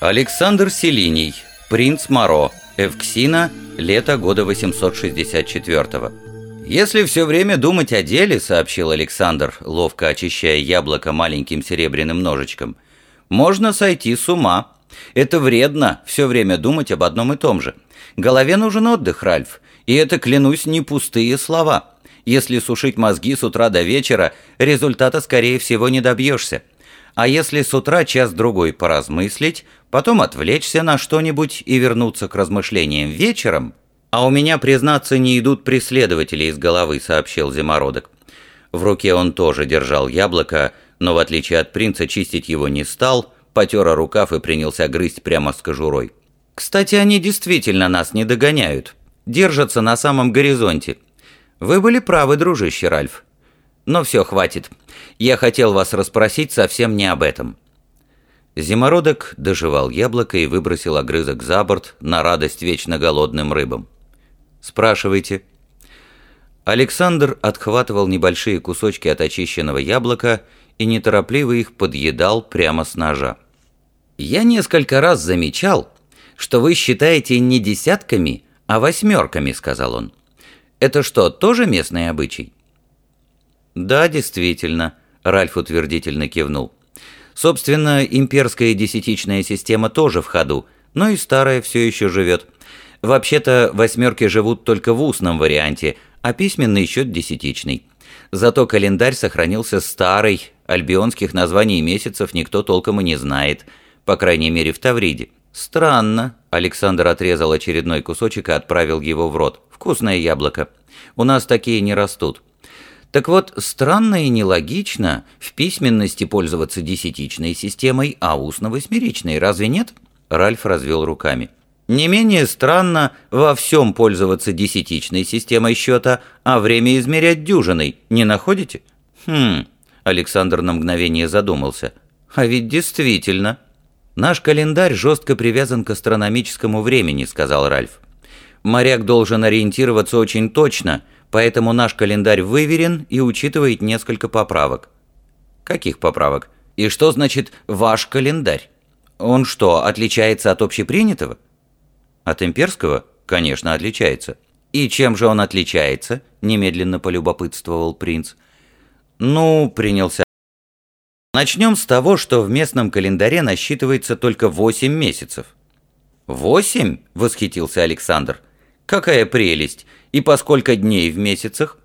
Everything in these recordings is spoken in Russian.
Александр Селиний, принц Моро, Эвксина, лето года 864 -го. «Если все время думать о деле», — сообщил Александр, ловко очищая яблоко маленьким серебряным ножичком, «можно сойти с ума. Это вредно, все время думать об одном и том же. Голове нужен отдых, Ральф, и это, клянусь, не пустые слова. Если сушить мозги с утра до вечера, результата, скорее всего, не добьешься. А если с утра час-другой поразмыслить, потом отвлечься на что-нибудь и вернуться к размышлениям вечером, а у меня, признаться, не идут преследователи из головы, сообщил Зимородок. В руке он тоже держал яблоко, но в отличие от принца чистить его не стал, потер рукав и принялся грызть прямо с кожурой. Кстати, они действительно нас не догоняют. Держатся на самом горизонте. Вы были правы, дружище Ральф. Но все, хватит. Я хотел вас расспросить совсем не об этом». Зимородок доживал яблоко и выбросил огрызок за борт на радость вечно голодным рыбам. «Спрашивайте». Александр отхватывал небольшие кусочки от очищенного яблока и неторопливо их подъедал прямо с ножа. «Я несколько раз замечал, что вы считаете не десятками, а восьмерками», — сказал он. «Это что, тоже местный обычай?» «Да, действительно», — Ральф утвердительно кивнул. «Собственно, имперская десятичная система тоже в ходу, но и старая все еще живет. Вообще-то восьмерки живут только в устном варианте, а письменный счет десятичный. Зато календарь сохранился старый, альбионских названий месяцев никто толком и не знает, по крайней мере в Тавриде. «Странно», — Александр отрезал очередной кусочек и отправил его в рот. «Вкусное яблоко. У нас такие не растут». Так вот, странно и нелогично в письменности пользоваться десятичной системой, а устно восьмеричной, разве нет? Ральф развел руками. Не менее странно во всем пользоваться десятичной системой счета, а время измерять дюжиной, не находите? Хм, Александр на мгновение задумался. А ведь действительно. Наш календарь жестко привязан к астрономическому времени, сказал Ральф. Моряк должен ориентироваться очень точно – поэтому наш календарь выверен и учитывает несколько поправок». «Каких поправок? И что значит «ваш календарь»? Он что, отличается от общепринятого?» «От имперского? Конечно, отличается». «И чем же он отличается?» – немедленно полюбопытствовал принц. «Ну, принялся. Начнем с того, что в местном календаре насчитывается только восемь месяцев». «Восемь?» – восхитился Александр. «Какая прелесть! И по сколько дней в месяцах?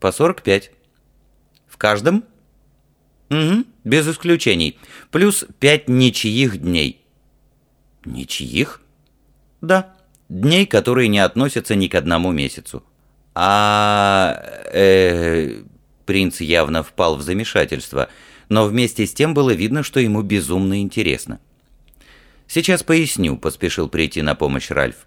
По 45. В каждом? Угу, без исключений. Плюс 5 ничьих дней. Ничьих? Да, дней, которые не относятся ни к одному месяцу. А... Э, принц явно впал в замешательство, но вместе с тем было видно, что ему безумно интересно. «Сейчас поясню», — поспешил прийти на помощь Ральф.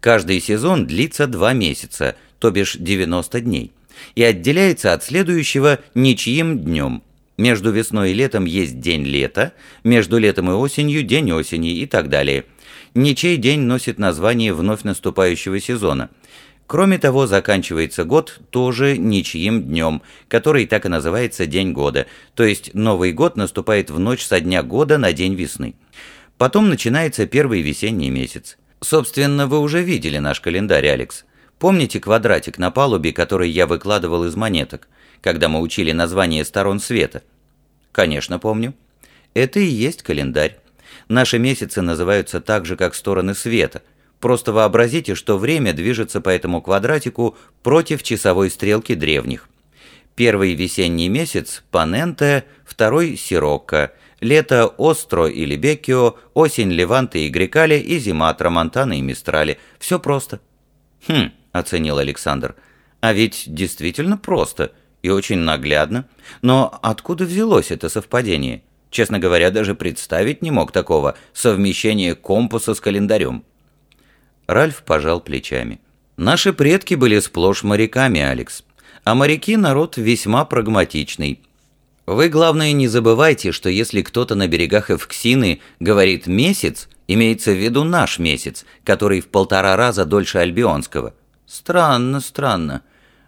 Каждый сезон длится два месяца, то бишь 90 дней, и отделяется от следующего ничьим днем. Между весной и летом есть день лета, между летом и осенью – день осени и так далее. Ничей день носит название вновь наступающего сезона. Кроме того, заканчивается год тоже ничьим днем, который так и называется День года, то есть Новый год наступает в ночь со дня года на день весны. Потом начинается первый весенний месяц. Собственно, вы уже видели наш календарь, Алекс. Помните квадратик на палубе, который я выкладывал из монеток, когда мы учили название сторон света? Конечно, помню. Это и есть календарь. Наши месяцы называются так же, как стороны света. Просто вообразите, что время движется по этому квадратику против часовой стрелки древних. Первый весенний месяц – Паненте, второй – Сирокко – Лето – Остро или Беккио, осень – Леванты и Грекали и зима – Трамонтана и Мистрали. Все просто. «Хм», – оценил Александр. «А ведь действительно просто и очень наглядно. Но откуда взялось это совпадение? Честно говоря, даже представить не мог такого совмещения компаса с календарем». Ральф пожал плечами. «Наши предки были сплошь моряками, Алекс. А моряки – народ весьма прагматичный. Вы, главное, не забывайте, что если кто-то на берегах Эвксины говорит «месяц», имеется в виду наш месяц, который в полтора раза дольше альбионского. Странно, странно.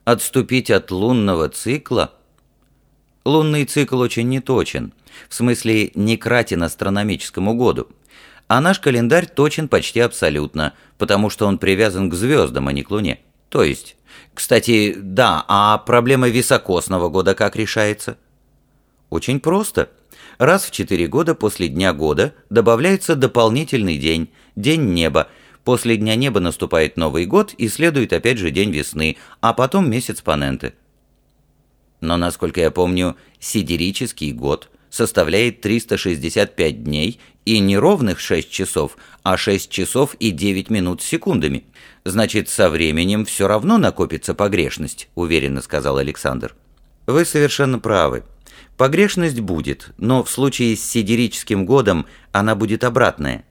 Отступить от лунного цикла? Лунный цикл очень неточен. В смысле, не кратен астрономическому году. А наш календарь точен почти абсолютно, потому что он привязан к звездам, а не к Луне. То есть, кстати, да, а проблема високосного года как решается? Очень просто. Раз в четыре года после дня года добавляется дополнительный день, день неба. После дня неба наступает Новый год и следует опять же день весны, а потом месяц Паненты. Но, насколько я помню, сидерический год составляет 365 дней и не ровных 6 часов, а 6 часов и 9 минут с секундами. Значит, со временем все равно накопится погрешность, уверенно сказал Александр. Вы совершенно правы. Погрешность будет, но в случае с сидерическим годом она будет обратная.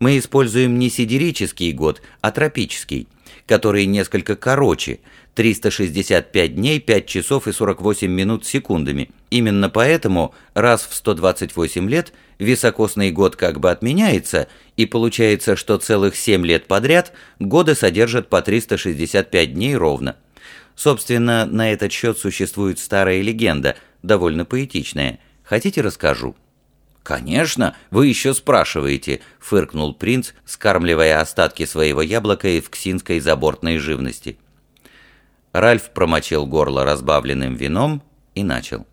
Мы используем не сидерический год, а тропический, который несколько короче, 365 дней, 5 часов и 48 минут секундами. Именно поэтому раз в 128 лет високосный год как бы отменяется, и получается, что целых 7 лет подряд годы содержат по 365 дней ровно. Собственно, на этот счет существует старая легенда – довольно поэтичное. Хотите, расскажу?» «Конечно, вы еще спрашиваете», — фыркнул принц, скармливая остатки своего яблока и вксинской забортной живности. Ральф промочил горло разбавленным вином и начал.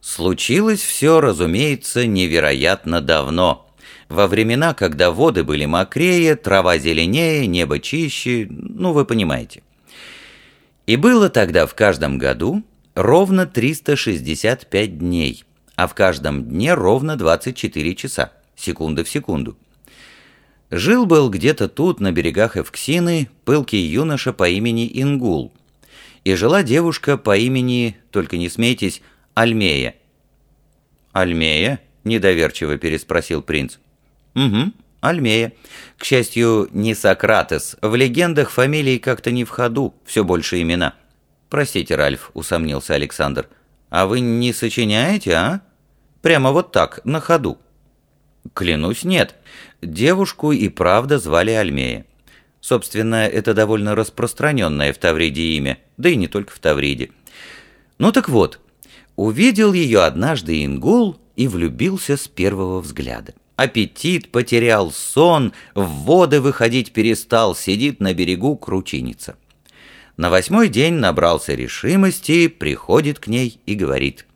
«Случилось все, разумеется, невероятно давно. Во времена, когда воды были мокрее, трава зеленее, небо чище, ну, вы понимаете. И было тогда в каждом году ровно 365 дней, а в каждом дне ровно 24 часа, секунда в секунду. Жил-был где-то тут, на берегах Эвксины, пылкий юноша по имени Ингул. И жила девушка по имени, только не смейтесь, Альмея. «Альмея?» – недоверчиво переспросил принц. «Угу, Альмея. К счастью, не Сократес. В легендах фамилии как-то не в ходу, все больше имена». «Простите, Ральф», — усомнился Александр. «А вы не сочиняете, а? Прямо вот так, на ходу». «Клянусь, нет. Девушку и правда звали Альмея. Собственно, это довольно распространенное в Тавриде имя, да и не только в Тавриде. Ну так вот, увидел ее однажды Ингул и влюбился с первого взгляда. Аппетит потерял, сон, в воды выходить перестал, сидит на берегу кручиница. На восьмой день набрался решимости, приходит к ней и говорит.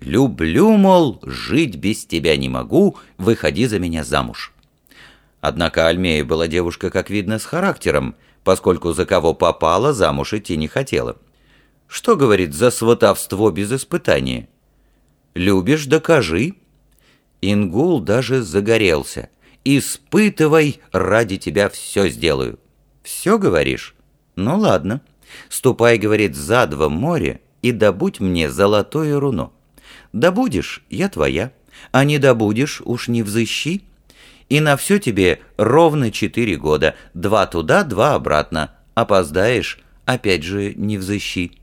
«Люблю, мол, жить без тебя не могу, выходи за меня замуж». Однако Альмея была девушка, как видно, с характером, поскольку за кого попала, замуж идти не хотела. Что, говорит, за сватовство без испытания? «Любишь, докажи». Ингул даже загорелся. «Испытывай, ради тебя все сделаю». «Все, говоришь? Ну ладно». Ступай, говорит, за два моря и добудь мне золотое руно. Добудешь, я твоя, а не добудешь, уж не взыщи. И на все тебе ровно четыре года, два туда, два обратно. Опоздаешь, опять же не взыщи.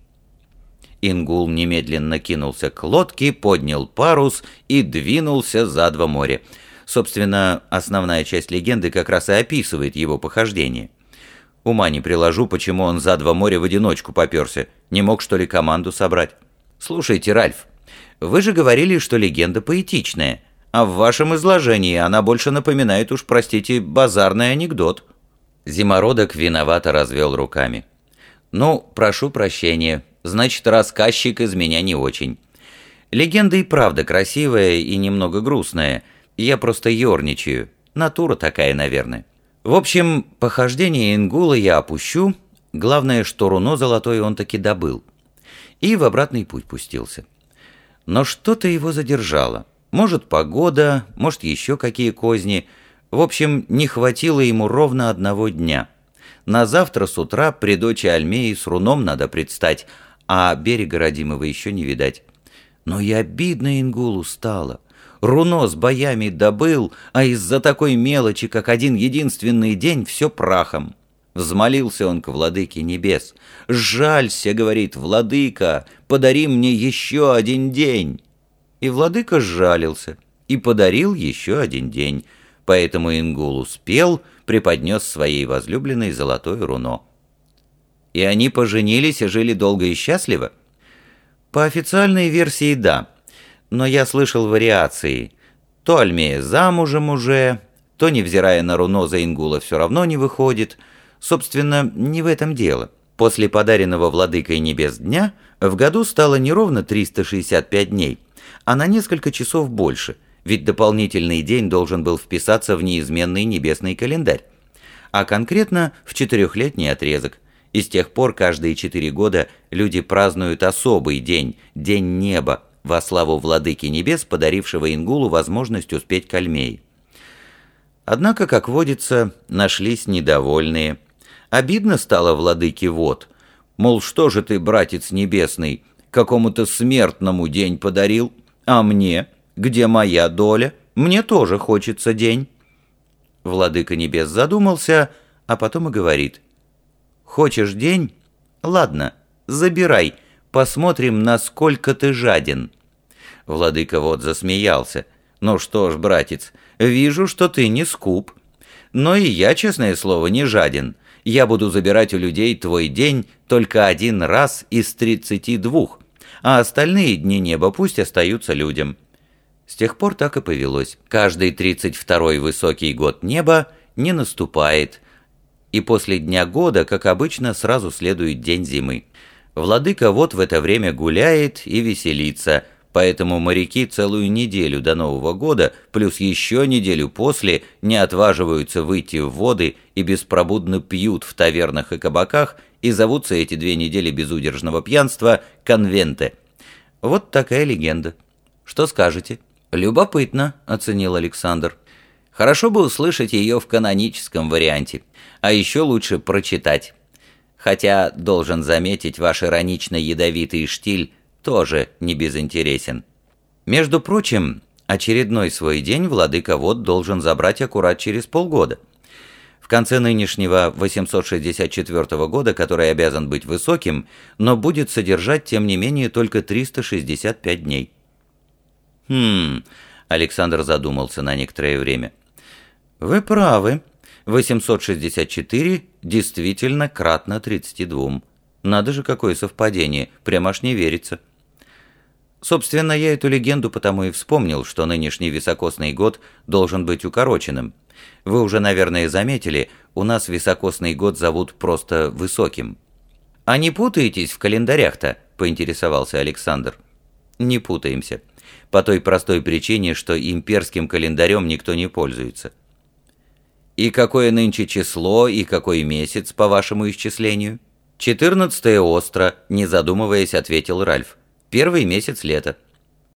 Ингул немедленно кинулся к лодке, поднял парус и двинулся за два моря. Собственно, основная часть легенды как раз и описывает его похождение. Ума не приложу, почему он за два моря в одиночку поперся. Не мог, что ли, команду собрать? Слушайте, Ральф, вы же говорили, что легенда поэтичная, а в вашем изложении она больше напоминает уж, простите, базарный анекдот». Зимородок виновато развел руками. «Ну, прошу прощения, значит, рассказчик из меня не очень. Легенда и правда красивая и немного грустная. Я просто ерничаю. Натура такая, наверное». В общем, похождение Ингула я опущу, главное, что руно золотое он таки добыл. И в обратный путь пустился. Но что-то его задержало. Может, погода, может, еще какие козни. В общем, не хватило ему ровно одного дня. На завтра с утра при дочи Альмеи с руном надо предстать, а берега родимого еще не видать. Но и обидно Ингулу стало. Руно с боями добыл, а из-за такой мелочи, как один единственный день, все прахом. Взмолился он к владыке небес. «Жалься, — говорит владыка, — подари мне еще один день». И владыка сжалился и подарил еще один день. Поэтому Ингул успел, преподнес своей возлюбленной золотое руно. И они поженились и жили долго и счастливо? По официальной версии, да но я слышал вариации. То Альмея замужем уже, то, невзирая на руно за Ингула, все равно не выходит. Собственно, не в этом дело. После подаренного владыкой небес дня в году стало не ровно 365 дней, а на несколько часов больше, ведь дополнительный день должен был вписаться в неизменный небесный календарь, а конкретно в четырехлетний отрезок. И с тех пор каждые четыре года люди празднуют особый день, День неба, во славу Владыки Небес, подарившего Ингулу возможность успеть к Альмей. Однако, как водится, нашлись недовольные. Обидно стало Владыке Вод. Мол, что же ты, братец небесный, какому-то смертному день подарил, а мне, где моя доля, мне тоже хочется день. Владыка Небес задумался, а потом и говорит. «Хочешь день? Ладно, забирай, посмотрим, насколько ты жаден». Владыка вот засмеялся. «Ну что ж, братец, вижу, что ты не скуп. Но и я, честное слово, не жаден. Я буду забирать у людей твой день только один раз из тридцати двух, а остальные дни неба пусть остаются людям». С тех пор так и повелось. Каждый тридцать второй высокий год неба не наступает, и после дня года, как обычно, сразу следует день зимы. Владыка вот в это время гуляет и веселится, поэтому моряки целую неделю до Нового года, плюс еще неделю после, не отваживаются выйти в воды и беспробудно пьют в тавернах и кабаках, и зовутся эти две недели безудержного пьянства «конвенты». Вот такая легенда. Что скажете? «Любопытно», — оценил Александр. «Хорошо бы услышать ее в каноническом варианте, а еще лучше прочитать. Хотя, должен заметить, ваш иронично-ядовитый штиль тоже не безинтересен. Между прочим, очередной свой день владыка Вод должен забрать аккурат через полгода. В конце нынешнего 864 года, который обязан быть высоким, но будет содержать, тем не менее, только 365 дней. «Хм...» — Александр задумался на некоторое время. «Вы правы. 864 действительно кратно 32. Надо же, какое совпадение, прямо аж не верится». Собственно, я эту легенду потому и вспомнил, что нынешний високосный год должен быть укороченным. Вы уже, наверное, заметили, у нас високосный год зовут просто высоким. «А не путаетесь в календарях-то?» – поинтересовался Александр. «Не путаемся по той простой причине, что имперским календарем никто не пользуется. «И какое нынче число и какой месяц, по вашему исчислению?» «Четырнадцатое остро», — не задумываясь, ответил Ральф. «Первый месяц лета».